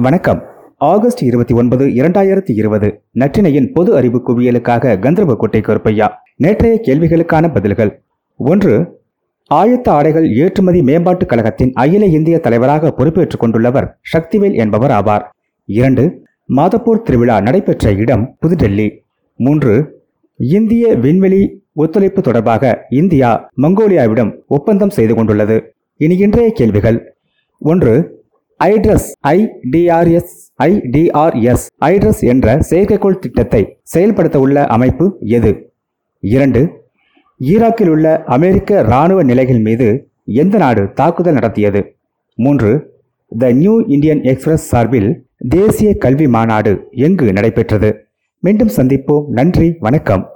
வணக்கம். ஆகஸ்ட் இருபத்தி ஒன்பது இரண்டாயிரத்தி இருபது. நற்றினையின் பொது அறிவு குவியலுக்காக கந்தர்வக்கோட்டை கருப்பையா நேற்றைய கேள்விகளுக்கான பதில்கள். ஒன்று ஆயத்த ஆடைகள் ஏற்றுமதி மேம்பாட்டுக் கழகத்தின் அகில இந்திய தலைவராக பொறுப்பேற்றுக் கொண்டுள்ளவர் சக்திவேல் என்பவர் ஆவார். இரண்டு மாதப்பூர் திருவிழா நடைபெற்ற இடம் புதுடெல்லி. மூன்று இந்திய விண்வெளி ஒத்துழைப்பு தொடர்பாக இந்தியா மங்கோலியாவிடம் ஒப்பந்தம் செய்து கொண்டுள்ளது. இனி இன்றைய கேள்விகள். ஒன்று ஐட்ரஸ் ஐடிஆர்எஸ் ஐடிஆர்எஸ் ஐட்ரஸ் என்ற செயற்கைக்கோள் திட்டத்தை செயல்படுத்த உள்ள அமைப்பு எது? இரண்டு ஈராக்கில் உள்ள அமெரிக்க இராணுவ நிலைகள் மீது எந்த நாடு தாக்குதல் நடத்தியது? மூன்று த நியூ இந்தியன் எக்ஸ்பிரஸ் சார்பில் தேசிய கல்வி மாநாடு எங்கு நடைபெற்றது? மீண்டும் சந்திப்போம். நன்றி வணக்கம்.